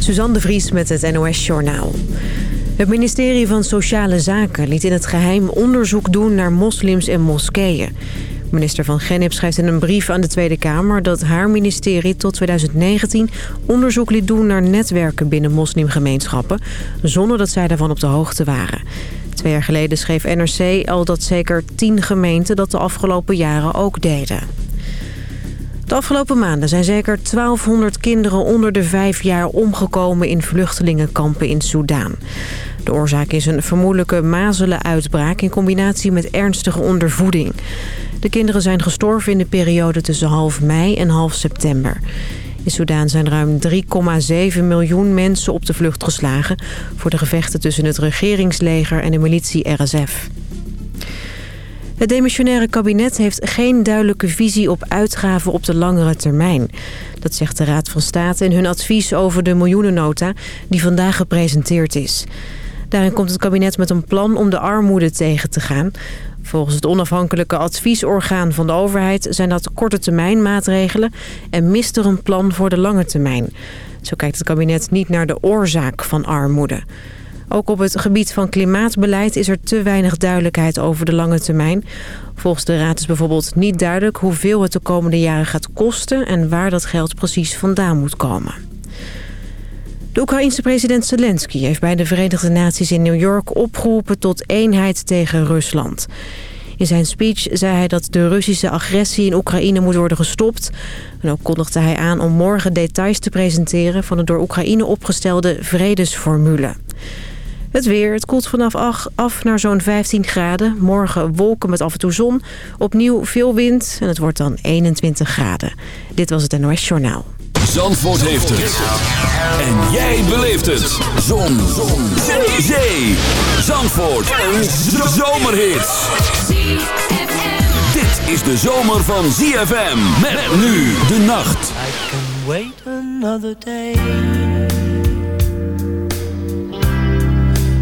Suzanne de Vries met het NOS Journaal. Het ministerie van Sociale Zaken liet in het geheim onderzoek doen naar moslims en moskeeën. Minister van Gennep schrijft in een brief aan de Tweede Kamer... dat haar ministerie tot 2019 onderzoek liet doen naar netwerken binnen moslimgemeenschappen... zonder dat zij daarvan op de hoogte waren. Twee jaar geleden schreef NRC al dat zeker tien gemeenten dat de afgelopen jaren ook deden. De afgelopen maanden zijn zeker 1200 kinderen onder de vijf jaar omgekomen in vluchtelingenkampen in Soudaan. De oorzaak is een vermoedelijke mazelenuitbraak in combinatie met ernstige ondervoeding. De kinderen zijn gestorven in de periode tussen half mei en half september. In Soudaan zijn ruim 3,7 miljoen mensen op de vlucht geslagen... voor de gevechten tussen het regeringsleger en de militie RSF. Het demissionaire kabinet heeft geen duidelijke visie op uitgaven op de langere termijn. Dat zegt de Raad van State in hun advies over de miljoenennota die vandaag gepresenteerd is. Daarin komt het kabinet met een plan om de armoede tegen te gaan. Volgens het onafhankelijke adviesorgaan van de overheid zijn dat korte termijn maatregelen en mist er een plan voor de lange termijn. Zo kijkt het kabinet niet naar de oorzaak van armoede. Ook op het gebied van klimaatbeleid is er te weinig duidelijkheid over de lange termijn. Volgens de Raad is bijvoorbeeld niet duidelijk hoeveel het de komende jaren gaat kosten... en waar dat geld precies vandaan moet komen. De Oekraïense president Zelensky heeft bij de Verenigde Naties in New York opgeroepen tot eenheid tegen Rusland. In zijn speech zei hij dat de Russische agressie in Oekraïne moet worden gestopt. En ook kondigde hij aan om morgen details te presenteren van de door Oekraïne opgestelde vredesformule. Het weer, het koelt vanaf af naar zo'n 15 graden. Morgen wolken met af en toe zon. Opnieuw veel wind en het wordt dan 21 graden. Dit was het NOS Journaal. Zandvoort heeft het. En jij beleeft het. Zon. zon. Zee. Zee. Zandvoort. Een zomerhit. Dit is de zomer van ZFM. Met nu de nacht. I can wait another day.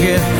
make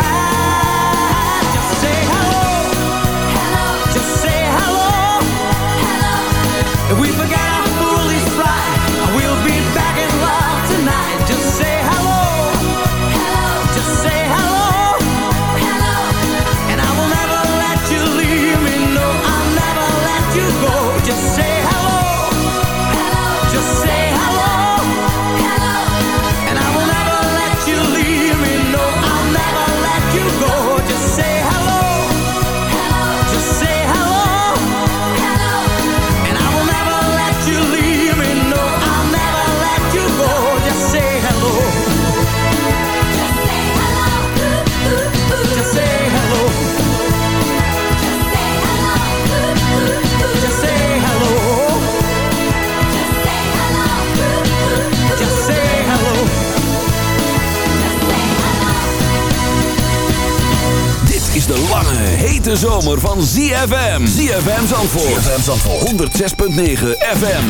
hete zomer van ZFM. ZFM Zandvoort. ZFM Zandvoort. 106.9 FM.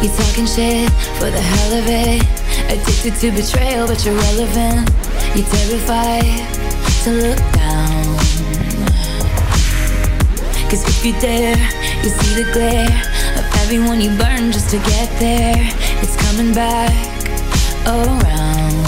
You talking shit for the hell of it Addicted to betrayal but you're relevant You're terrified to look down Cause if you dare, you see the glare Of everyone you burn just to get there It's coming back around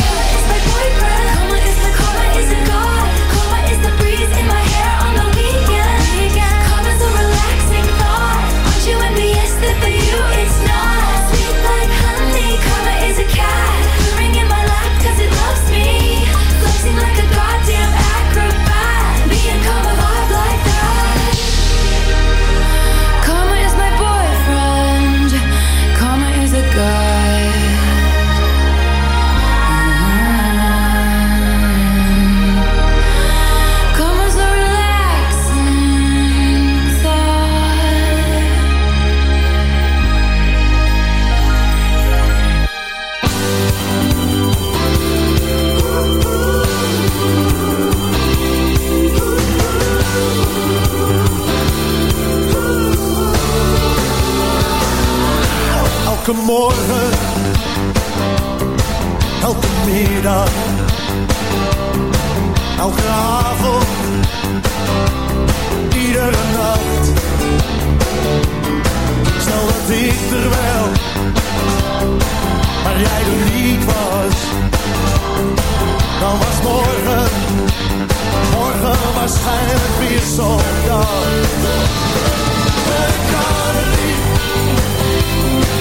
is, oh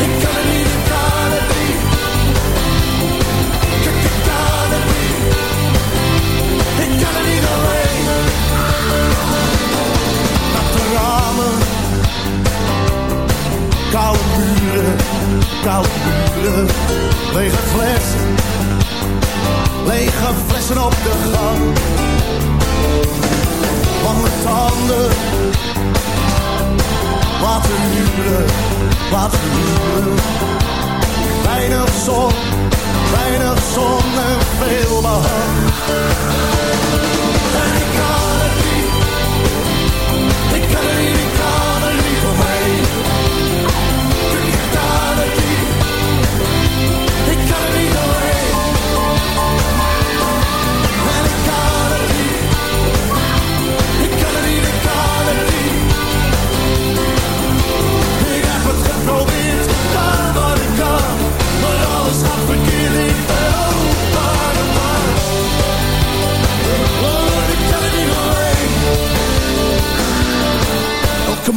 Ik kan niet, ramen. Koude buren, koude buren. Lege flessen. Lege flessen op de gang Wat een huwelijk, wat een. Weinig zon, weinig zon en veel behang.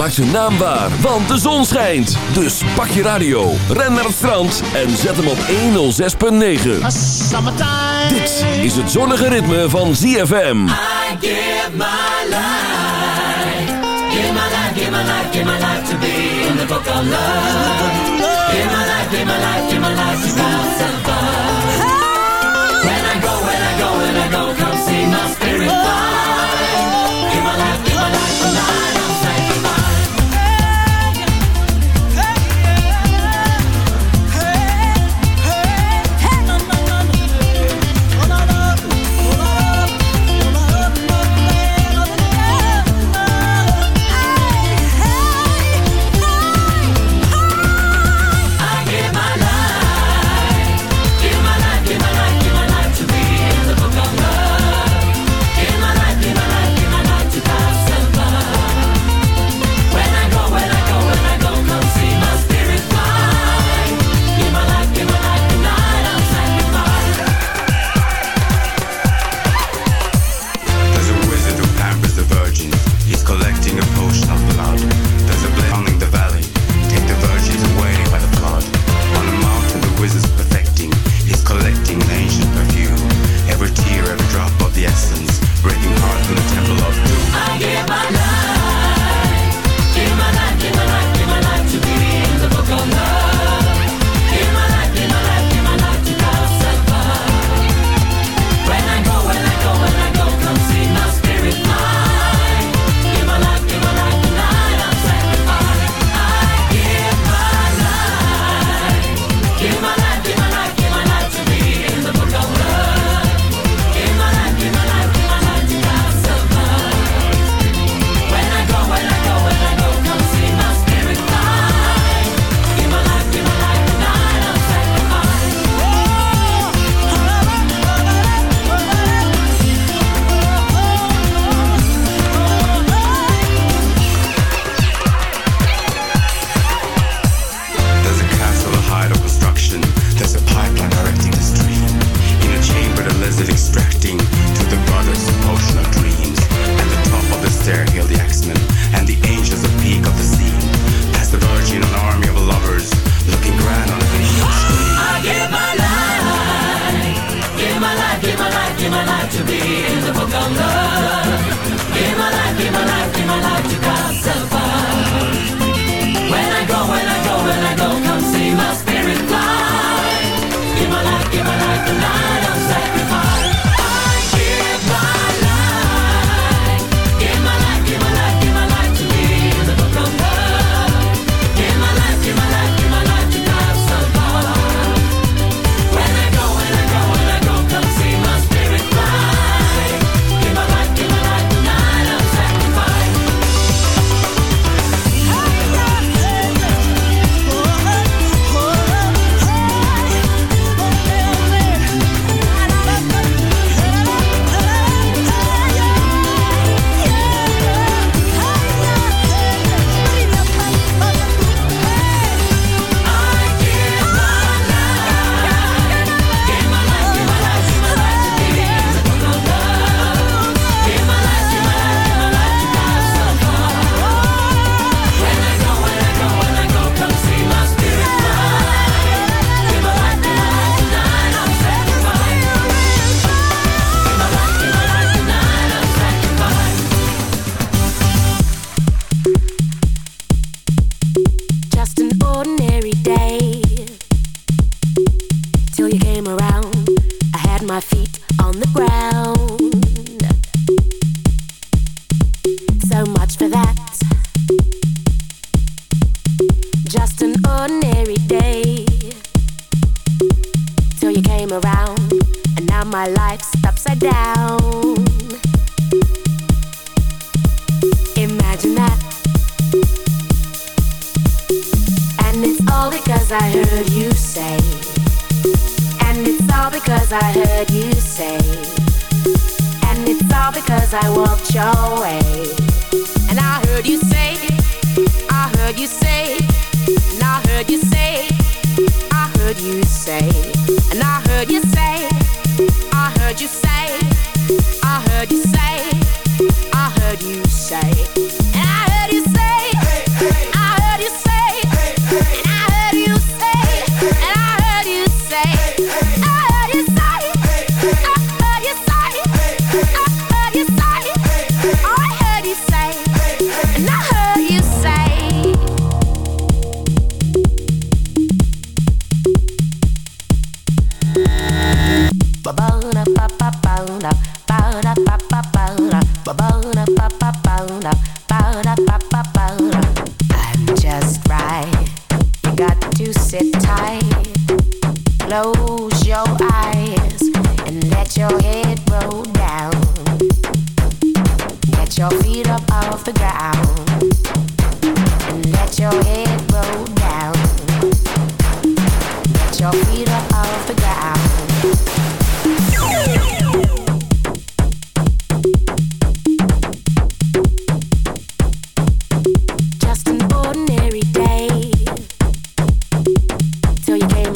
Maak zijn naam waar, want de zon schijnt. Dus pak je radio, ren naar het strand en zet hem op 106.9. Dit is het zonnige ritme van ZFM. I give my life, give my life, give my life, give my life to be in the book of love. Give my life, give my life, give my life to God's above. When I go, when I go, when I go, come see my spirit.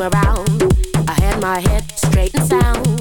Around. I had my head straight and sound.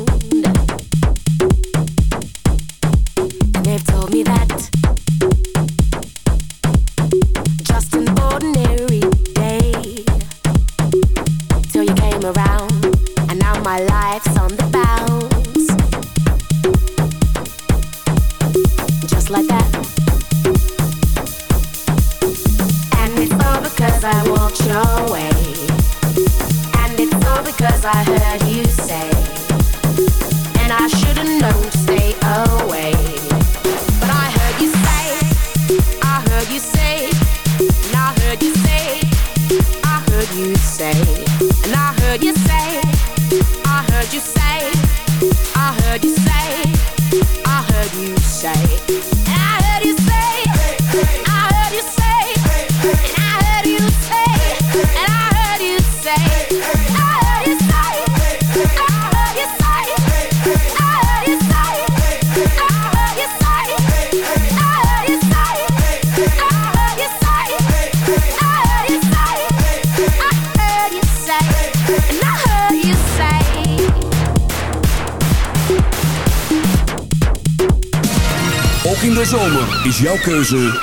Brazil.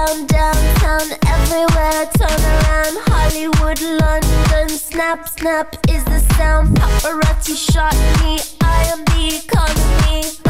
Uptown, downtown, everywhere. Turn around. Hollywood, London. Snap, snap is the sound. Paparazzi shot me. I am the economy.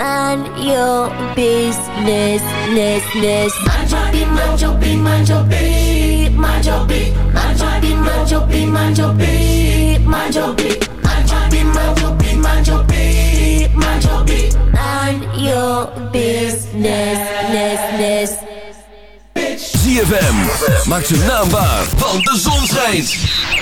Mind your business, ness, ness. Mind your beat, mind your beat, mind your beat, mind your beat. Mind your beat, mind your beat, mind your beat, mind your beat. Mind your beat, mind your beat, mind your beat, mind your beat. Mind your business, ness, ness. ZFM, maak zijn naam waar, want de zon schijnt.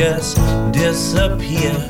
Just disappear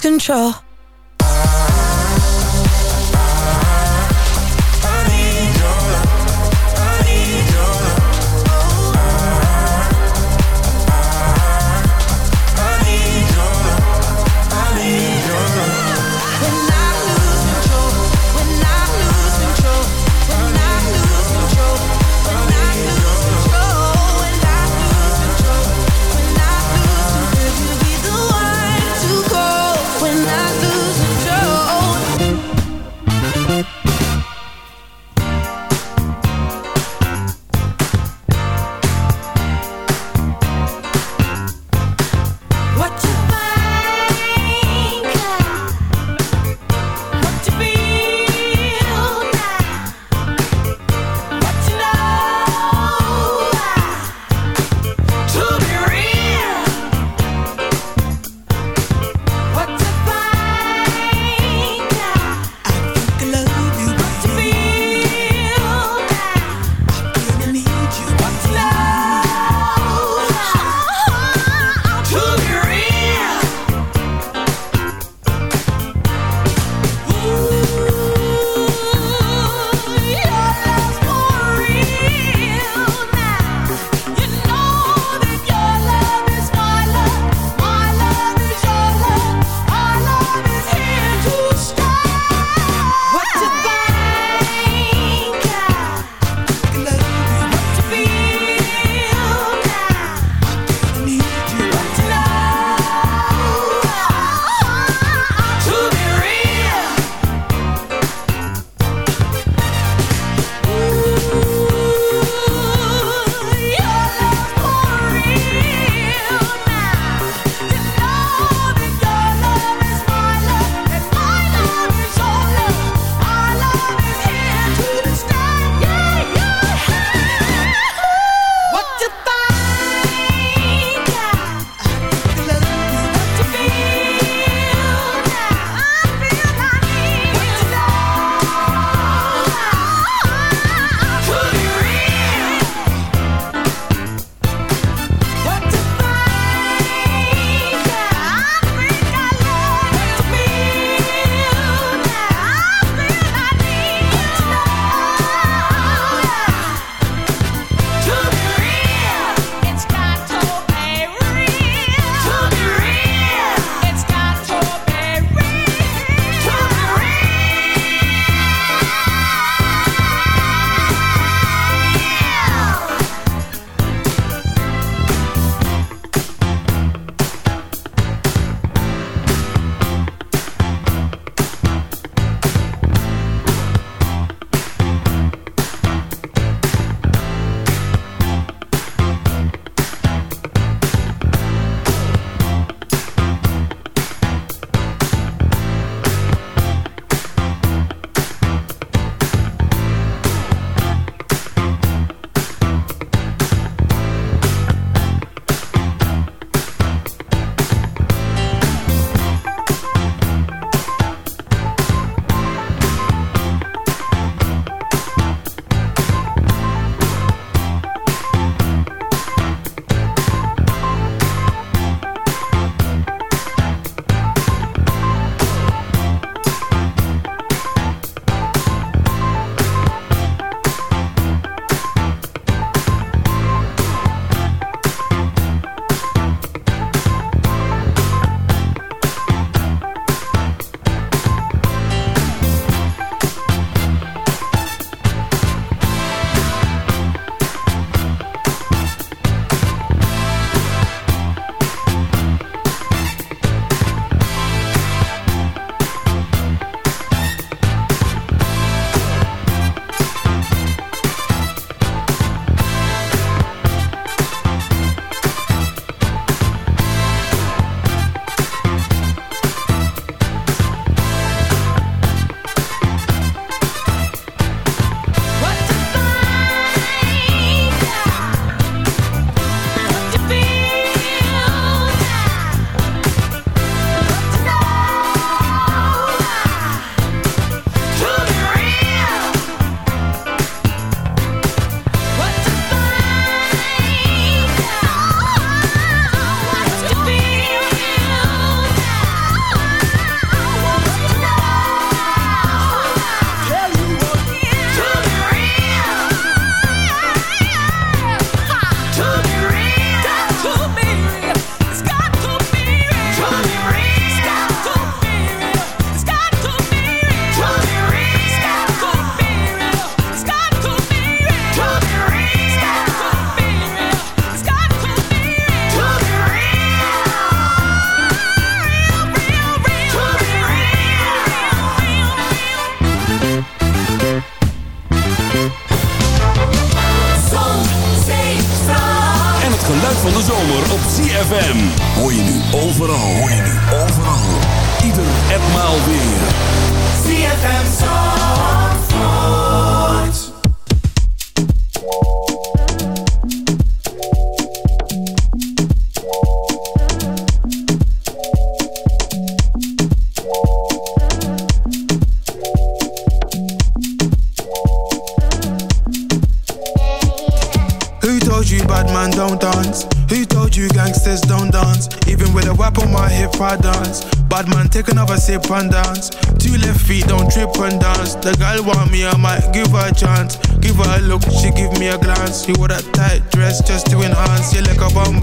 control.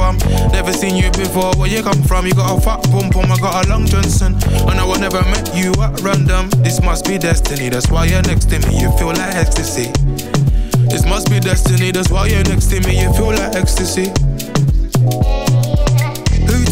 Bum. Never seen you before. Where you come from? You got a fat bum bum. I got a long Johnson. And I will never met you at random. This must be destiny. That's why you're next to me. You feel like ecstasy. This must be destiny, that's why you're next to me, you feel like ecstasy.